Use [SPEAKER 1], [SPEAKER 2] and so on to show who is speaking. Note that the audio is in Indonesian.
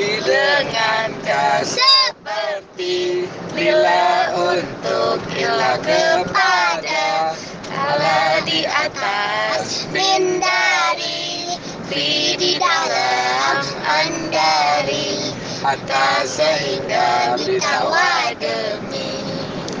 [SPEAKER 1] dengan seperti bila untuk bila kepada Allah di atas hindari Fi di dalam andari atas sehingga bitawa demi